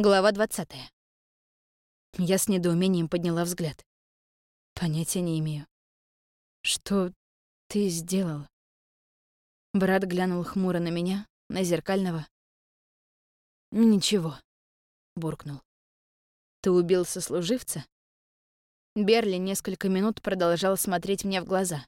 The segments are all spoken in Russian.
Глава 20. Я с недоумением подняла взгляд. Понятия не имею. Что ты сделал? Брат глянул хмуро на меня, на зеркального. Ничего, буркнул. Ты убил сослуживца? Берли несколько минут продолжал смотреть мне в глаза,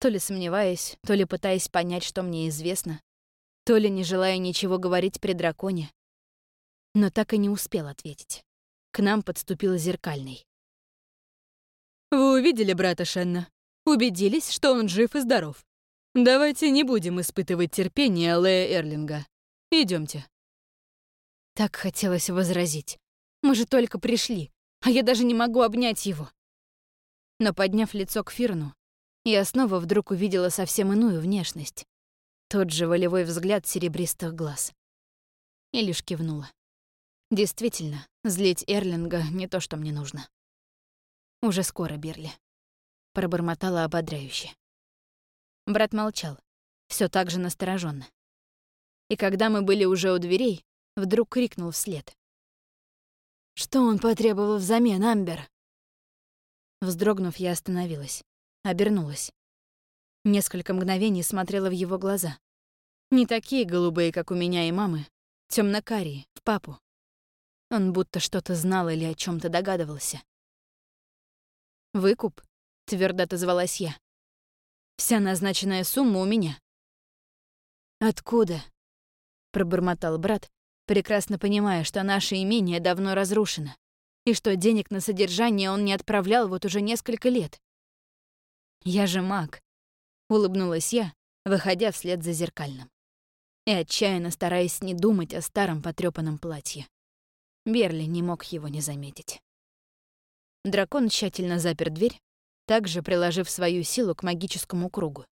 то ли сомневаясь, то ли пытаясь понять, что мне известно, то ли не желая ничего говорить при драконе, но так и не успел ответить. К нам подступил зеркальный. «Вы увидели брата Шенна? Убедились, что он жив и здоров. Давайте не будем испытывать терпение Лея Эрлинга. Идемте. Так хотелось возразить. Мы же только пришли, а я даже не могу обнять его. Но подняв лицо к Фирну, я снова вдруг увидела совсем иную внешность. Тот же волевой взгляд серебристых глаз. И лишь кивнула. Действительно, злить Эрлинга не то, что мне нужно. Уже скоро, Берли. Пробормотала ободряюще. Брат молчал, все так же настороженно. И когда мы были уже у дверей, вдруг крикнул вслед. «Что он потребовал взамен, Амбер?» Вздрогнув, я остановилась, обернулась. Несколько мгновений смотрела в его глаза. Не такие голубые, как у меня и мамы, темно карие в папу. Он будто что-то знал или о чем то догадывался. «Выкуп?» — твердо отозвалась я. «Вся назначенная сумма у меня». «Откуда?» — пробормотал брат, прекрасно понимая, что наше имение давно разрушено и что денег на содержание он не отправлял вот уже несколько лет. «Я же маг», — улыбнулась я, выходя вслед за зеркальным и отчаянно стараясь не думать о старом потрёпанном платье. Берли не мог его не заметить. Дракон тщательно запер дверь, также приложив свою силу к магическому кругу.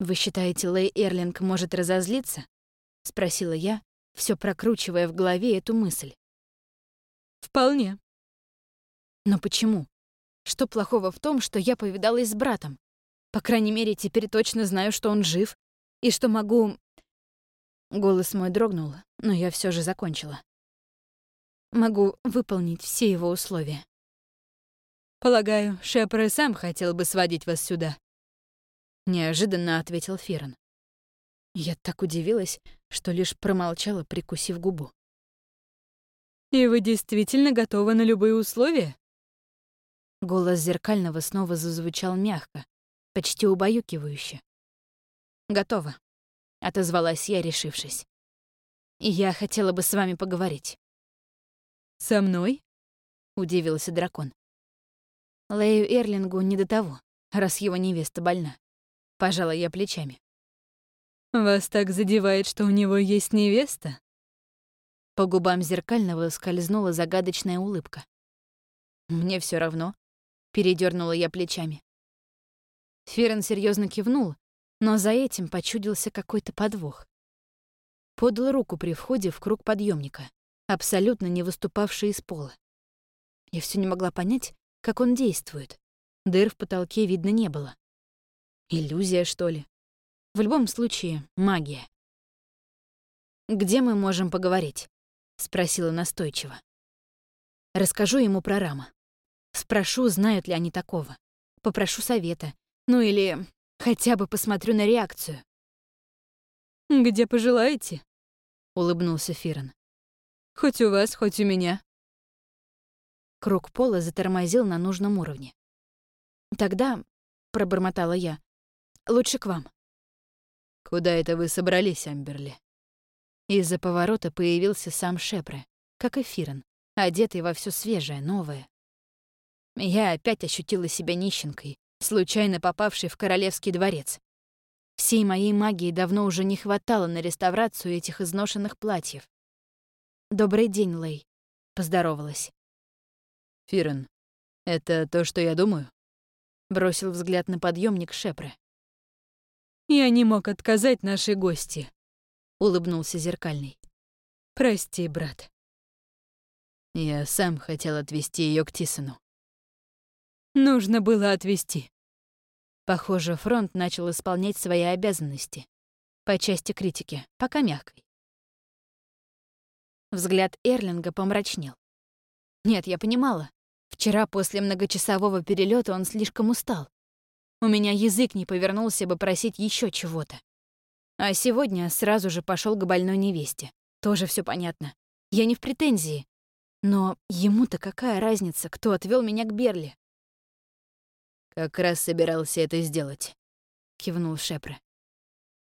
«Вы считаете, Лей Эрлинг может разозлиться?» — спросила я, все прокручивая в голове эту мысль. «Вполне». «Но почему? Что плохого в том, что я повидалась с братом? По крайней мере, теперь точно знаю, что он жив, и что могу...» Голос мой дрогнул, но я все же закончила. Могу выполнить все его условия. «Полагаю, Шепер и сам хотел бы сводить вас сюда», — неожиданно ответил Фирон. Я так удивилась, что лишь промолчала, прикусив губу. «И вы действительно готовы на любые условия?» Голос Зеркального снова зазвучал мягко, почти убаюкивающе. «Готово», — отозвалась я, решившись. «И я хотела бы с вами поговорить». «Со мной?» — удивился дракон. Лею Эрлингу не до того, раз его невеста больна. Пожала я плечами. «Вас так задевает, что у него есть невеста?» По губам зеркального скользнула загадочная улыбка. «Мне все равно», — передернула я плечами. Ферен серьезно кивнул, но за этим почудился какой-то подвох. Подал руку при входе в круг подъемника абсолютно не выступавший из пола. Я все не могла понять, как он действует. Дыр в потолке видно не было. Иллюзия, что ли? В любом случае, магия. «Где мы можем поговорить?» — спросила настойчиво. Расскажу ему про Рама. Спрошу, знают ли они такого. Попрошу совета. Ну или хотя бы посмотрю на реакцию. «Где пожелаете?» — улыбнулся Фирон. Хоть у вас, хоть у меня. Круг пола затормозил на нужном уровне. «Тогда», — пробормотала я, — «лучше к вам». «Куда это вы собрались, Амберли?» Из-за поворота появился сам Шепре, как и Фирен, одетый во все свежее, новое. Я опять ощутила себя нищенкой, случайно попавшей в королевский дворец. Всей моей магии давно уже не хватало на реставрацию этих изношенных платьев. «Добрый день, Лэй», — поздоровалась. «Фирен, это то, что я думаю?» — бросил взгляд на подъемник Шепре. «Я не мог отказать нашей гости», — улыбнулся Зеркальный. «Прости, брат». Я сам хотел отвезти ее к Тисону. Нужно было отвезти. Похоже, фронт начал исполнять свои обязанности. По части критики, пока мягкой. Взгляд Эрлинга помрачнел. Нет, я понимала. Вчера после многочасового перелета он слишком устал. У меня язык не повернулся бы просить еще чего-то. А сегодня сразу же пошел к больной невесте. Тоже все понятно. Я не в претензии. Но ему-то какая разница, кто отвел меня к Берли? «Как раз собирался это сделать», — кивнул Шепре.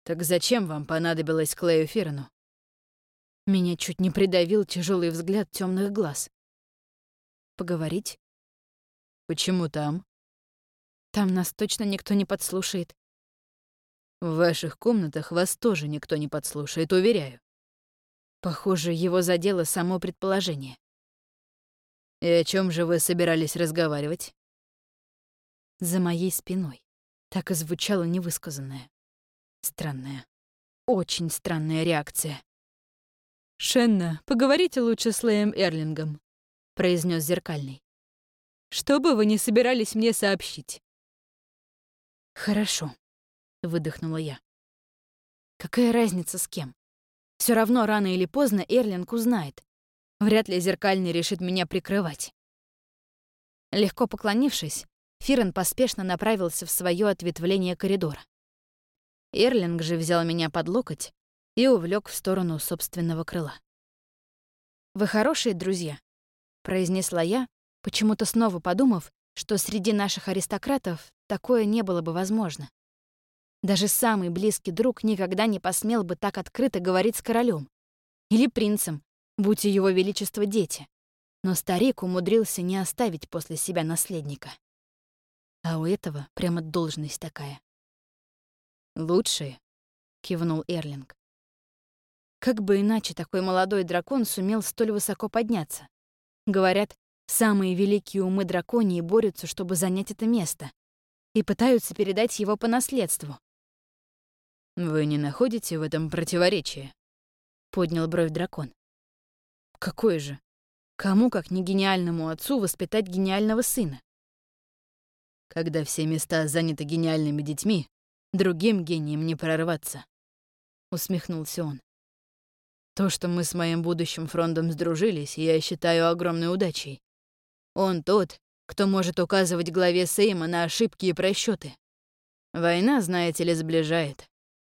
«Так зачем вам понадобилось Клею Фирну?» Меня чуть не придавил тяжелый взгляд темных глаз. «Поговорить?» «Почему там?» «Там нас точно никто не подслушает». «В ваших комнатах вас тоже никто не подслушает, уверяю». Похоже, его задело само предположение. «И о чем же вы собирались разговаривать?» За моей спиной. Так и звучало невысказанное. Странная. Очень странная реакция. «Шенна, поговорите лучше с Леем Эрлингом», — произнес зеркальный. «Что бы вы ни собирались мне сообщить?» «Хорошо», — выдохнула я. «Какая разница с кем? Все равно рано или поздно Эрлинг узнает. Вряд ли зеркальный решит меня прикрывать». Легко поклонившись, Фирен поспешно направился в свое ответвление коридора. Эрлинг же взял меня под локоть и увлек в сторону собственного крыла. «Вы хорошие друзья», — произнесла я, почему-то снова подумав, что среди наших аристократов такое не было бы возможно. Даже самый близкий друг никогда не посмел бы так открыто говорить с королем или принцем, будь его величества дети. Но старик умудрился не оставить после себя наследника. А у этого прямо должность такая. «Лучшие», — кивнул Эрлинг. Как бы иначе такой молодой дракон сумел столь высоко подняться? Говорят, самые великие умы драконии борются, чтобы занять это место, и пытаются передать его по наследству. «Вы не находите в этом противоречия?» — поднял бровь дракон. «Какое же? Кому, как не гениальному отцу, воспитать гениального сына? Когда все места заняты гениальными детьми, другим гением не прорваться. Усмехнулся он. То, что мы с моим будущим фронтом сдружились, я считаю огромной удачей. Он тот, кто может указывать главе Сейма на ошибки и просчеты. Война, знаете ли, сближает.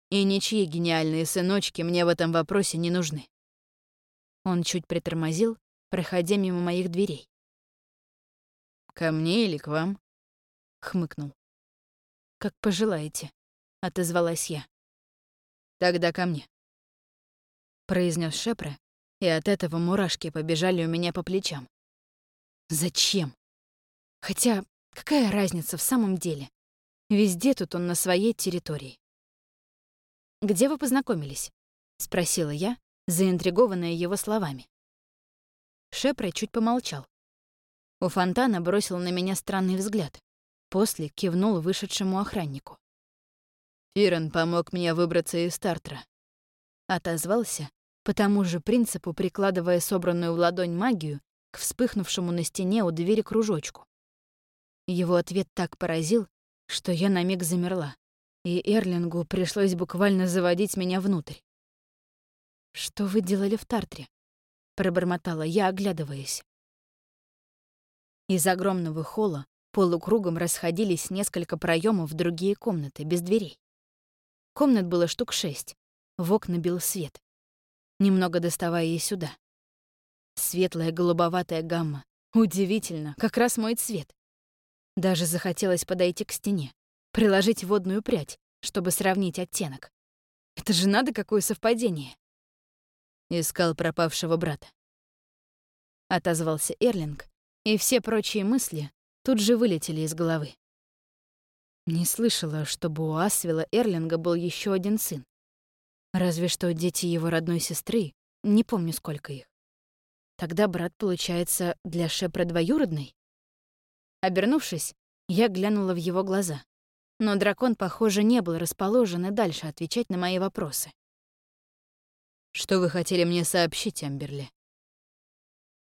И ничьи гениальные сыночки мне в этом вопросе не нужны. Он чуть притормозил, проходя мимо моих дверей. «Ко мне или к вам?» хмыкнул. «Как пожелаете», — отозвалась я. «Тогда ко мне», — произнес Шепре, и от этого мурашки побежали у меня по плечам. «Зачем? Хотя, какая разница в самом деле? Везде тут он на своей территории». «Где вы познакомились?» — спросила я, заинтригованная его словами. Шепре чуть помолчал. У фонтана бросил на меня странный взгляд. После кивнул вышедшему охраннику. «Фирен помог мне выбраться из стартера». Отозвался, по тому же принципу прикладывая собранную в ладонь магию к вспыхнувшему на стене у двери кружочку. Его ответ так поразил, что я на миг замерла, и Эрлингу пришлось буквально заводить меня внутрь. «Что вы делали в Тартре?» — пробормотала я, оглядываясь. Из огромного холла Полукругом расходились несколько проемов в другие комнаты, без дверей. Комнат было штук шесть. В окна бил свет. Немного доставая и сюда. Светлая голубоватая гамма. Удивительно, как раз мой цвет. Даже захотелось подойти к стене, приложить водную прядь, чтобы сравнить оттенок. Это же надо, какое совпадение. Искал пропавшего брата. Отозвался Эрлинг, и все прочие мысли тут же вылетели из головы. Не слышала, чтобы у Асвела Эрлинга был еще один сын. Разве что дети его родной сестры, не помню, сколько их. Тогда брат, получается, для Шепра двоюродный? Обернувшись, я глянула в его глаза. Но дракон, похоже, не был расположен и дальше отвечать на мои вопросы. «Что вы хотели мне сообщить, Амберли?»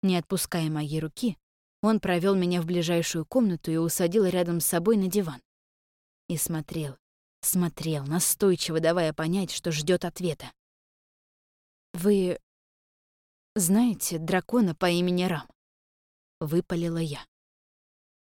Не отпуская моей руки, он провел меня в ближайшую комнату и усадил рядом с собой на диван. И смотрел, смотрел, настойчиво давая понять, что ждет ответа. «Вы... знаете дракона по имени Рам?» — выпалила я.